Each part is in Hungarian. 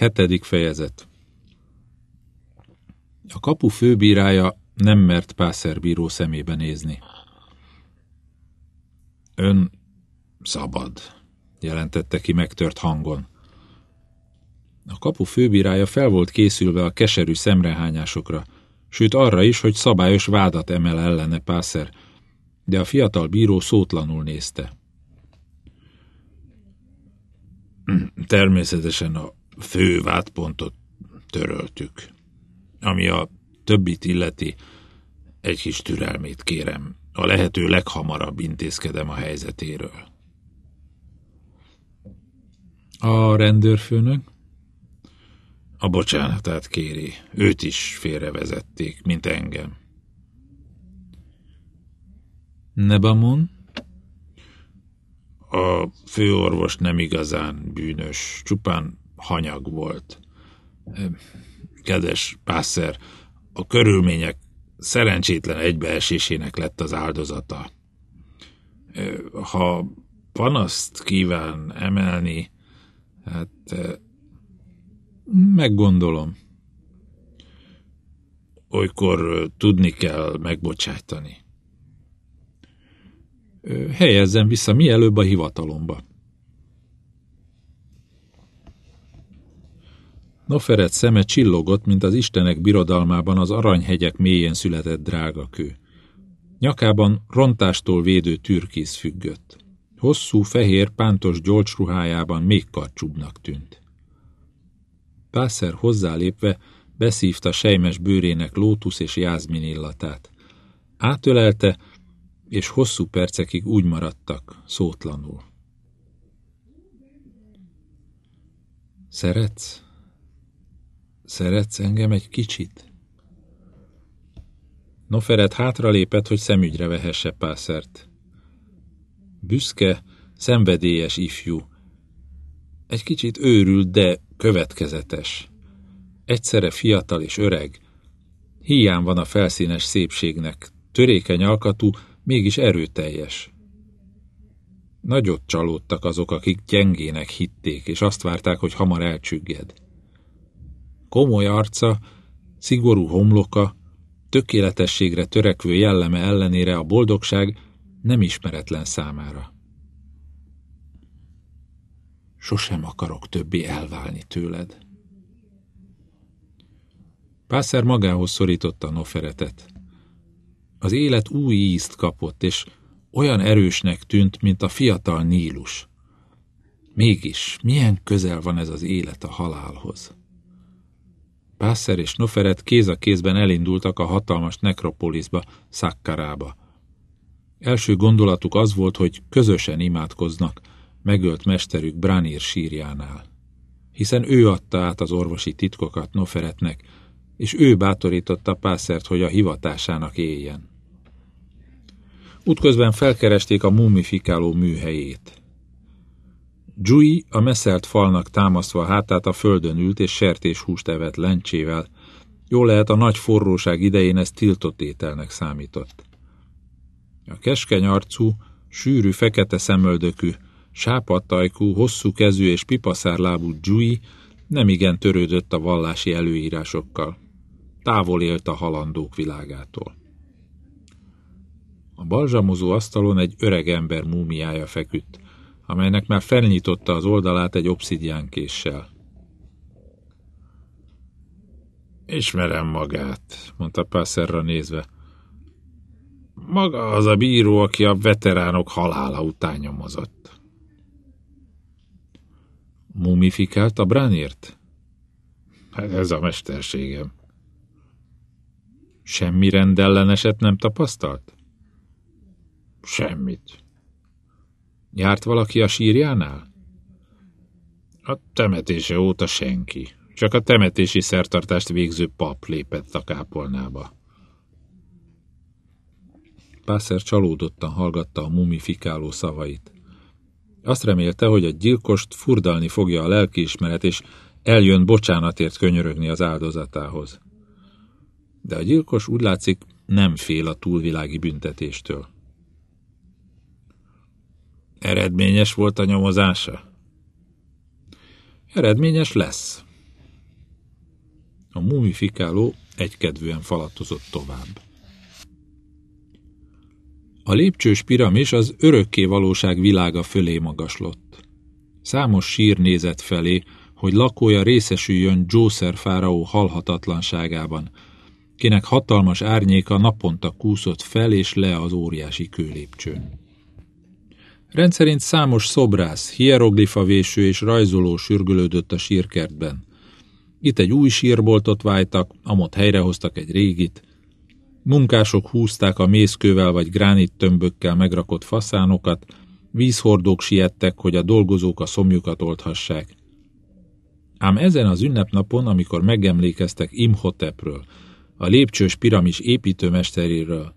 Hetedik fejezet A kapu főbírája nem mert pászerbíró szemébe nézni. Ön szabad, jelentette ki megtört hangon. A kapu főbírája fel volt készülve a keserű szemrehányásokra, sőt arra is, hogy szabályos vádat emel ellene Pászer, de a fiatal bíró szótlanul nézte. Természetesen a fő vádpontot töröltük. Ami a többit illeti, egy kis türelmét kérem. A lehető leghamarabb intézkedem a helyzetéről. A rendőrfőnök? A bocsánatát kéri. Őt is félrevezették, mint engem. Nebamon? A főorvos nem igazán bűnös, csupán hanyag volt. Kedves Pászer, a körülmények szerencsétlen egybeesésének lett az áldozata. Ha panaszt kíván emelni, hát meggondolom. Olykor tudni kell megbocsájtani. Helyezzen vissza mielőbb a hivatalomba. Noferet szeme csillogott, mint az istenek birodalmában az aranyhegyek mélyén született drága kő. Nyakában rontástól védő türkész függött. Hosszú, fehér, pántos gyolcsruhájában még karcsúbbnak tűnt. Pászer hozzálépve beszívta sejmes bőrének lótusz és jázmin illatát. Átölelte, és hosszú percekig úgy maradtak, szótlanul. Szeretsz? Szeretsz engem egy kicsit? Noferet hátralépett, hogy szemügyre vehesse Pászert. Büszke, szenvedélyes ifjú. Egy kicsit őrült, de következetes. Egyszerre fiatal és öreg. Hiány van a felszínes szépségnek, törékeny alkatú, mégis erőteljes. Nagyot csalódtak azok, akik gyengének hitték, és azt várták, hogy hamar elcsügged. Komoly arca, szigorú homloka, tökéletességre törekvő jelleme ellenére a boldogság nem ismeretlen számára. Sosem akarok többé elválni tőled. Pászer magához szorította Noferetet. Az élet új ízt kapott, és olyan erősnek tűnt, mint a fiatal Nílus. Mégis, milyen közel van ez az élet a halálhoz? Pászer és Noferet kéz a kézben elindultak a hatalmas nekropoliszba, Szakkarába. Első gondolatuk az volt, hogy közösen imádkoznak, megölt mesterük Branir sírjánál. Hiszen ő adta át az orvosi titkokat Noferetnek, és ő bátorította Pászert, hogy a hivatásának éljen. Útközben felkeresték a mumifikáló műhelyét. Jui a meszelt falnak támasztva a hátát a földön ült és sertéshúst evett lencsével. Jól lehet, a nagy forróság idején ez tiltott ételnek számított. A keskeny arcú, sűrű, fekete szemöldökű, sápadtajkú, hosszú kezű és pipaszárlábú Jui nem igen törődött a vallási előírásokkal. Távol élt a halandók világától. A balzsamozó asztalon egy öreg ember múmiája feküdt, amelynek már felnyitotta az oldalát egy obszidiánkéssel. Ismerem magát, mondta Passerra nézve. Maga az a bíró, aki a veteránok halála után nyomozott. Mumifikált a bránért? Hát ez a mesterségem. Semmi rendelleneset nem tapasztalt? Semmit. Járt valaki a sírjánál? A temetése óta senki. Csak a temetési szertartást végző pap lépett a kápolnába. Pászer csalódottan hallgatta a mumifikáló szavait. Azt remélte, hogy a gyilkost furdalni fogja a lelkiismeret, és eljön bocsánatért könyörögni az áldozatához. De a gyilkos úgy látszik nem fél a túlvilági büntetéstől. Eredményes volt a nyomozása? Eredményes lesz. A mumifikáló egykedvűen falatozott tovább. A lépcsős piramis az örökké valóság világa fölé magaslott. Számos sír nézett felé, hogy lakója részesüljön Jószer fáraó halhatatlanságában, kinek hatalmas árnyéka naponta kúszott fel és le az óriási kőlépcsőn. Rendszerint számos szobrász, hieroglifavéső és rajzoló sürgülődött a sírkertben. Itt egy új sírboltot vájtak, amott helyrehoztak egy régit. Munkások húzták a mészkővel vagy gránit tömbökkel megrakott faszánokat, vízhordók siettek, hogy a dolgozók a szomjukat oldhassák. Ám ezen az ünnepnapon, amikor megemlékeztek Imhotepről, a lépcsős piramis építőmesteréről,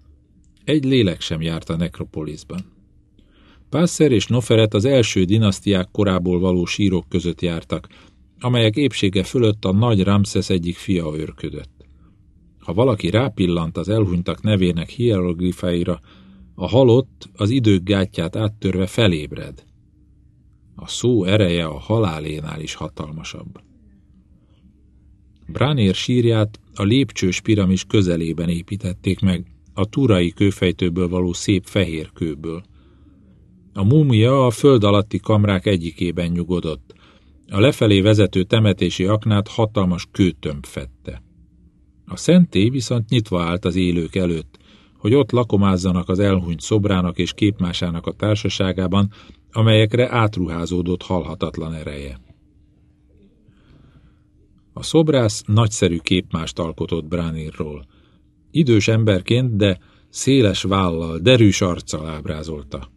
egy lélek sem járt a nekropoliszban. Pászer és Noferet az első dinasztiák korából való sírok között jártak, amelyek épsége fölött a nagy Ramszesz egyik fia őrködött. Ha valaki rápillant az elhunytak nevének hieroglifáira, a halott az idők gátját áttörve felébred. A szó ereje a halálénál is hatalmasabb. Branér sírját a lépcsős piramis közelében építették meg, a turai kőfejtőből való szép fehér kőből. A múmia a föld alatti kamrák egyikében nyugodott. A lefelé vezető temetési aknát hatalmas kőtömb fette. A szentély viszont nyitva állt az élők előtt, hogy ott lakomázzanak az elhunyt szobrának és képmásának a társaságában, amelyekre átruházódott halhatatlan ereje. A szobrász nagyszerű képmást alkotott Bránírról. Idős emberként, de széles vállal, derűs arccal ábrázolta.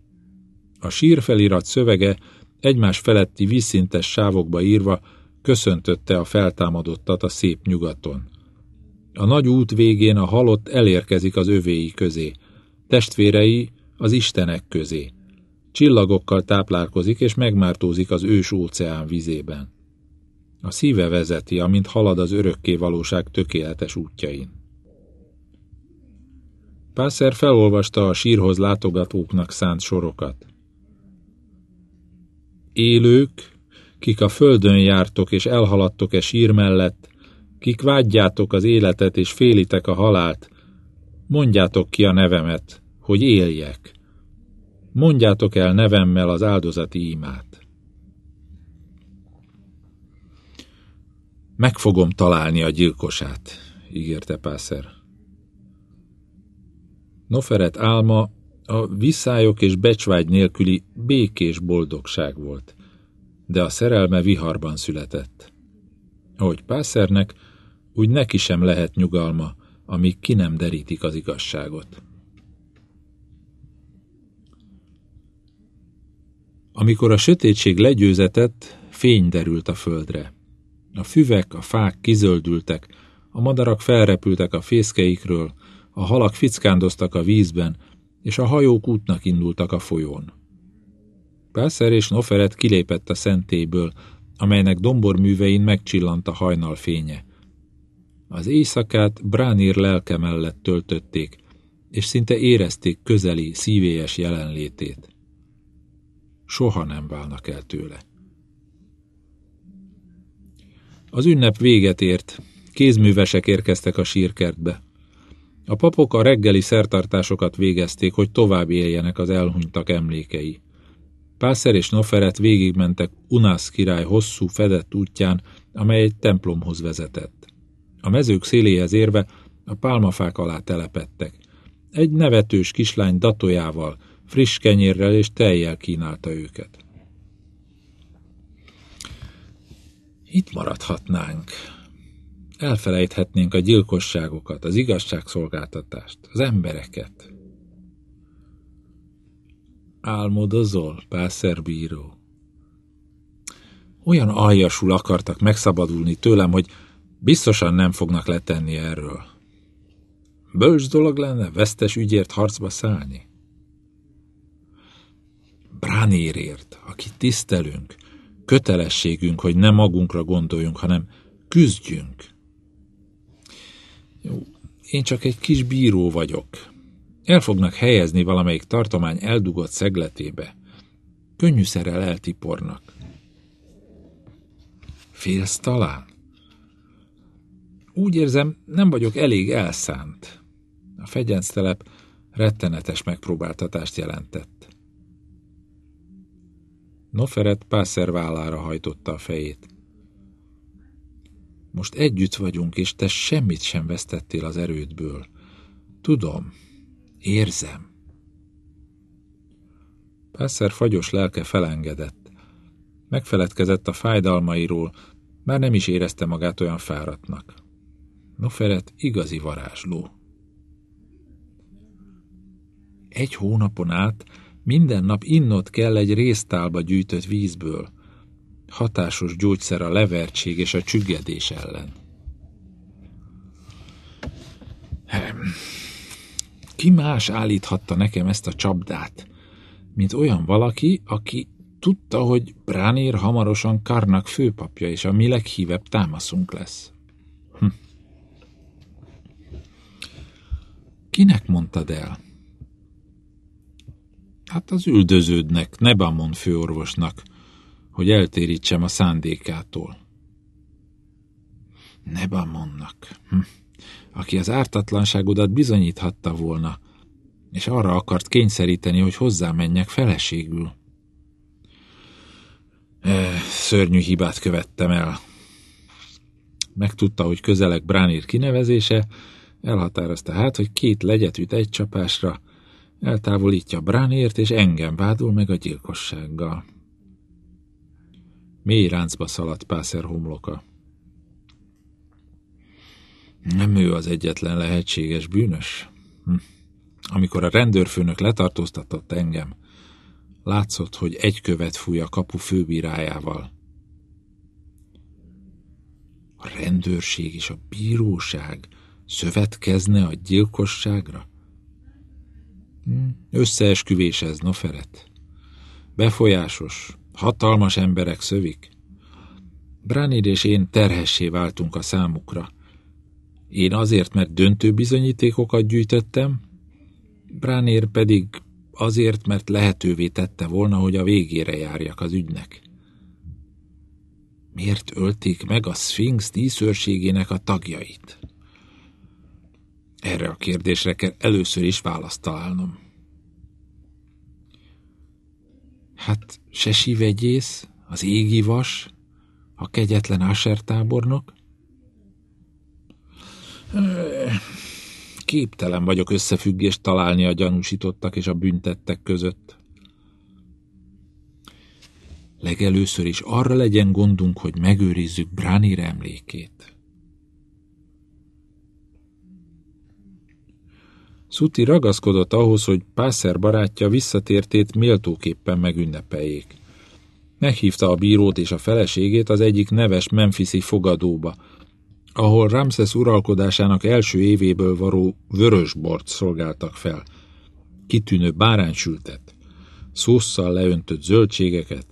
A sírfelirat szövege egymás feletti vízszintes sávokba írva köszöntötte a feltámadottat a szép nyugaton. A nagy út végén a halott elérkezik az övéi közé, testvérei az istenek közé. Csillagokkal táplálkozik és megmártózik az ős óceán vizében. A szíve vezeti, amint halad az örökké valóság tökéletes útjain. Pászer felolvasta a sírhoz látogatóknak szánt sorokat. Élők, kik a földön jártok és elhaladtok-e sír mellett, kik vágyjátok az életet és félitek a halált, mondjátok ki a nevemet, hogy éljek. Mondjátok el nevemmel az áldozati imát. Meg fogom találni a gyilkosát, ígérte Pászer. Noferet álma a viszályok és becsvágy nélküli békés boldogság volt, de a szerelme viharban született. Ahogy Pászernek, úgy neki sem lehet nyugalma, amíg ki nem derítik az igazságot. Amikor a sötétség legyőzetett, fény derült a földre. A füvek, a fák kizöldültek, a madarak felrepültek a fészkeikről, a halak fickándoztak a vízben, és a hajók útnak indultak a folyón. Pászer és Noferet kilépett a szentélyből, amelynek domborművein megcsillant a hajnal fénye. Az éjszakát Bránír lelke mellett töltötték, és szinte érezték közeli, szívélyes jelenlétét. Soha nem válnak el tőle. Az ünnep véget ért, kézművesek érkeztek a sírkertbe. A papok a reggeli szertartásokat végezték, hogy tovább éljenek az elhunytak emlékei. Pászer és Noferet végigmentek Unász király hosszú, fedett útján, amely egy templomhoz vezetett. A mezők széléhez érve a pálmafák alá telepettek. Egy nevetős kislány datójával, friss kenyérrel és tejjel kínálta őket. Itt maradhatnánk. Elfelejthetnénk a gyilkosságokat, az igazságszolgáltatást, az embereket. Álmodozol, pászerbíró? Olyan aljasul akartak megszabadulni tőlem, hogy biztosan nem fognak letenni erről. Bölcs dolog lenne vesztes ügyért harcba szállni. Bránérért, akit tisztelünk, kötelességünk, hogy nem magunkra gondoljunk, hanem küzdjünk. Jó, én csak egy kis bíró vagyok. El fognak helyezni valamelyik tartomány eldugott szegletébe. Könnyűszerrel eltipornak. Félsz talán? Úgy érzem, nem vagyok elég elszánt. A fegyenctelep rettenetes megpróbáltatást jelentett. Noferet Pászer vállára hajtotta a fejét. Most együtt vagyunk, és te semmit sem vesztettél az erődből. Tudom, érzem. Pászer fagyos lelke felengedett. Megfeledkezett a fájdalmairól, már nem is érezte magát olyan fáradtnak. Noferet igazi varázsló. Egy hónapon át minden nap innot kell egy résztálba gyűjtött vízből. Hatásos gyógyszer a levertség és a csüggedés ellen. Ki más állíthatta nekem ezt a csapdát, mint olyan valaki, aki tudta, hogy Bránér hamarosan Karnak főpapja és a mi leghívebb támaszunk lesz. Hm. Kinek mondtad el? Hát az üldöződnek, Nebamon főorvosnak, hogy eltérítsem a szándékától. Nebamonnak, hm. Aki az ártatlanságodat bizonyíthatta volna, és arra akart kényszeríteni, hogy hozzá menjek feleségül. E, szörnyű hibát követtem el. Megtudta, hogy közelek Bránir kinevezése, elhatározta hát, hogy két legyet üt egy csapásra, eltávolítja Bránért, és engem vádol meg a gyilkossággal. Mély ráncba szaladt Pászer homloka. Nem ő az egyetlen lehetséges bűnös? Hm. Amikor a rendőrfőnök letartóztatott engem, látszott, hogy egy követ fúj a kapu főbírájával. A rendőrség és a bíróság szövetkezne a gyilkosságra? Hm, összeesküvés ez, Noferet. Befolyásos, hatalmas emberek szövik. Bránid és én terhessé váltunk a számukra. Én azért, mert döntő bizonyítékokat gyűjtöttem, Bránér pedig azért, mert lehetővé tette volna, hogy a végére járjak az ügynek. Miért ölték meg a Sphinx díszőrségének a tagjait? Erre a kérdésre kell először is választ találnom. Hát Sesi vegyész, az égi vas, a kegyetlen Asher tábornok? Képtelen vagyok összefüggést találni a gyanúsítottak és a büntettek között. Legelőször is arra legyen gondunk, hogy megőrizzük Bránir emlékét. Szuti ragaszkodott ahhoz, hogy Pászer barátja visszatértét méltóképpen megünnepeljék. Meghívta a bírót és a feleségét az egyik neves Memphisi fogadóba, ahol Ramses uralkodásának első évéből varó vörösbort szolgáltak fel. Kitűnő báránysültet, szósszal leöntött zöldségeket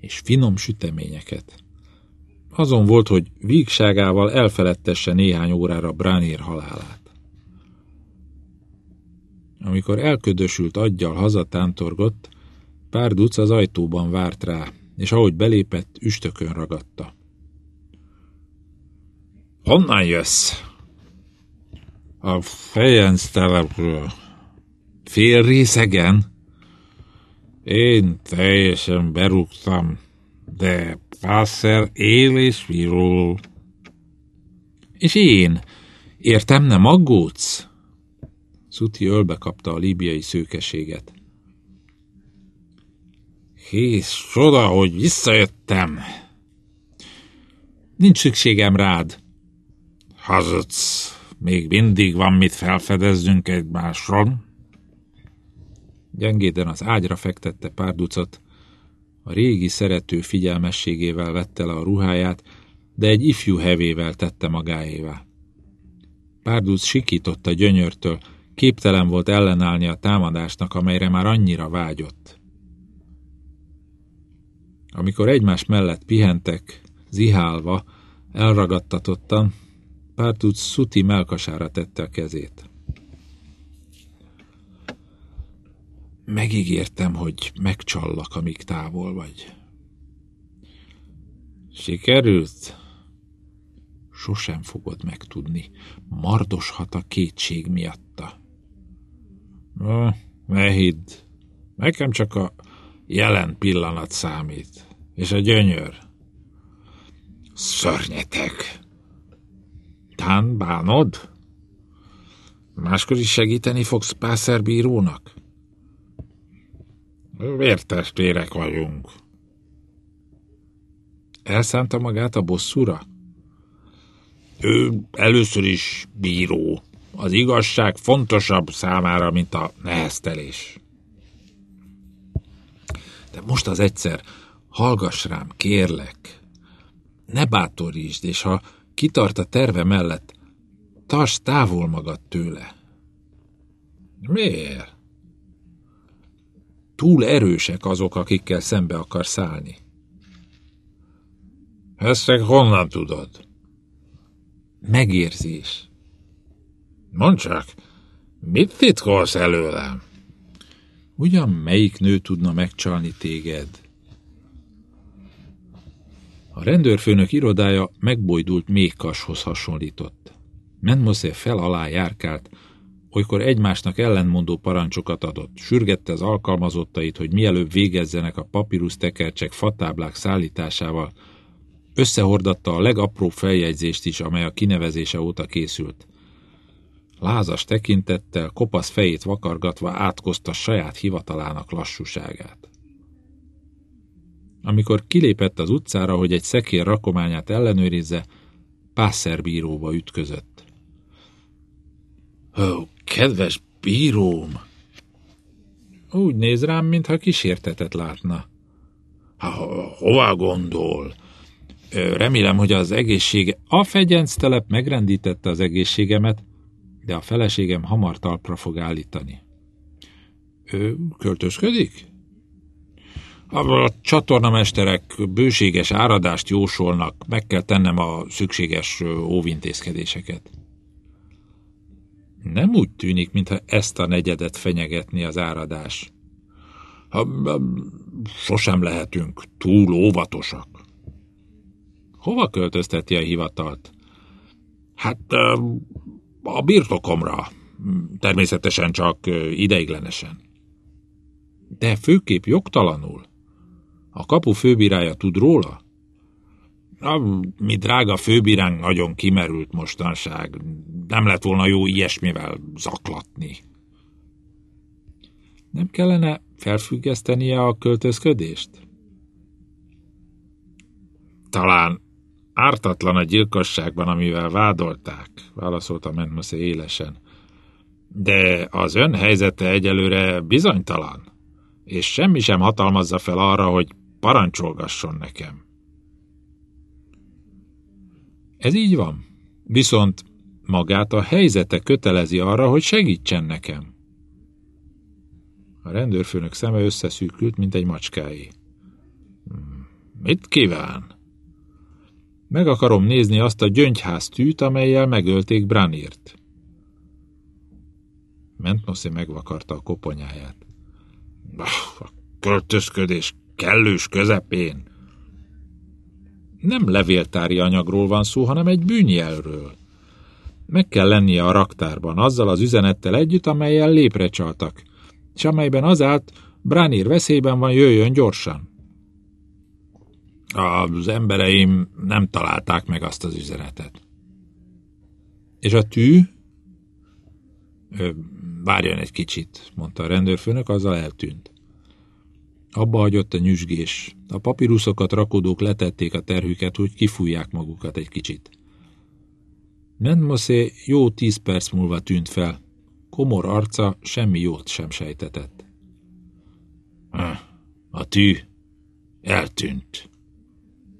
és finom süteményeket. Azon volt, hogy vígságával elfeledtesse néhány órára Bránér halálát. Amikor elködösült aggyal hazatántorgott, pár duc az ajtóban várt rá, és ahogy belépett, üstökön ragadta. Honnan jössz? A fejenc telepről. Fél részegen? Én teljesen berúgtam, de Pászer él és virul. És én? Értem, nem aggódsz? Szuti ölbe kapta a líbiai szőkeséget. Hész, csoda, hogy visszajöttem. Nincs szükségem rád. Hazudsz, még mindig van mit felfedezzünk egymásról. Gyengéden az ágyra fektette pár a régi szerető figyelmességével vette le a ruháját, de egy ifjú hevével tette magáévá. Párduc sikított a gyönyörtől, Képtelen volt ellenállni a támadásnak, amelyre már annyira vágyott. Amikor egymás mellett pihentek, zihálva, elragadtatottan, Pártuc Szuti melkasára tette a kezét. Megígértem, hogy megcsallak, amíg távol vagy. Sikerült? Sosem fogod megtudni. Mardoshat a kétség miatta. Ne hidd. Nekem csak a jelen pillanat számít. És a gyönyör. Szörnyetek. Tán bánod? Máskor is segíteni fogsz Pászer bírónak? Vértestvérek vagyunk. Elszánta magát a bosszúra? Ő először is bíró. Az igazság fontosabb számára, mint a neheztelés. De most az egyszer, hallgass rám, kérlek. Ne bátorítsd, és ha kitart a terve mellett, tarts távol magad tőle. Miért? Túl erősek azok, akikkel szembe akar szállni. Ezt honnan tudod? Megérzés. Mondd csak, mit titkolsz előlem? Ugyan melyik nő tudna megcsalni téged? A rendőrfőnök irodája megbojdult méhkashoz hasonlított. Menmoszé fel alá járkált, olykor egymásnak ellenmondó parancsokat adott, sürgette az alkalmazottait, hogy mielőbb végezzenek a papírus tekercsek fatáblák szállításával, összehordatta a legapróbb feljegyzést is, amely a kinevezése óta készült. Lázas tekintettel, kopasz fejét vakargatva átkozta saját hivatalának lassúságát. Amikor kilépett az utcára, hogy egy szekér rakományát ellenőrizze, pászerbíróba ütközött. Ó, kedves bíróm! Úgy néz rám, mintha kísértetet látna. Ha, hová gondol? Remélem, hogy az egészsége... A fegyenctelep megrendítette az egészségemet, de a feleségem hamar talpra fog állítani. Ő költözködik? A csatornamesterek bőséges áradást jósolnak, meg kell tennem a szükséges óvintézkedéseket. Nem úgy tűnik, mintha ezt a negyedet fenyegetni az áradás. Ha, sosem lehetünk túl óvatosak. Hova költözteti a hivatalt? Hát a birtokomra. Természetesen csak ideiglenesen. De főképp jogtalanul. A kapu főbírája tud róla? Na, mi drága főbíránk nagyon kimerült mostanság. Nem lett volna jó ilyesmivel zaklatni. Nem kellene felfüggesztenie a költözködést? Talán ártatlan a gyilkosságban, amivel vádolták, válaszolta Mentmosze élesen. De az ön helyzete egyelőre bizonytalan, és semmi sem hatalmazza fel arra, hogy parancsolgasson nekem. Ez így van, viszont magát a helyzete kötelezi arra, hogy segítsen nekem. A rendőrfőnök szeme összeszűkült, mint egy macskáé. Hmm, mit kíván? Meg akarom nézni azt a gyöngyház tűt, amelyel megölték Branirt. Mentnoszi megvakarta a koponyáját. A költözködés kellős közepén. Nem levéltári anyagról van szó, hanem egy bűnjelről. Meg kell lennie a raktárban, azzal az üzenettel együtt, amelyel lépre csaltak, és amelyben az állt, Branir veszélyben van, jöjjön gyorsan. Az embereim nem találták meg azt az üzenetet. És a tű? Várjon egy kicsit, mondta a rendőrfőnök, azzal eltűnt. Abba hagyott a nyüzsgés. A papíruszokat rakodók letették a terhüket, hogy kifújják magukat egy kicsit. Menmoszé jó tíz perc múlva tűnt fel. Komor arca semmi jót sem sejtetett. A tű eltűnt.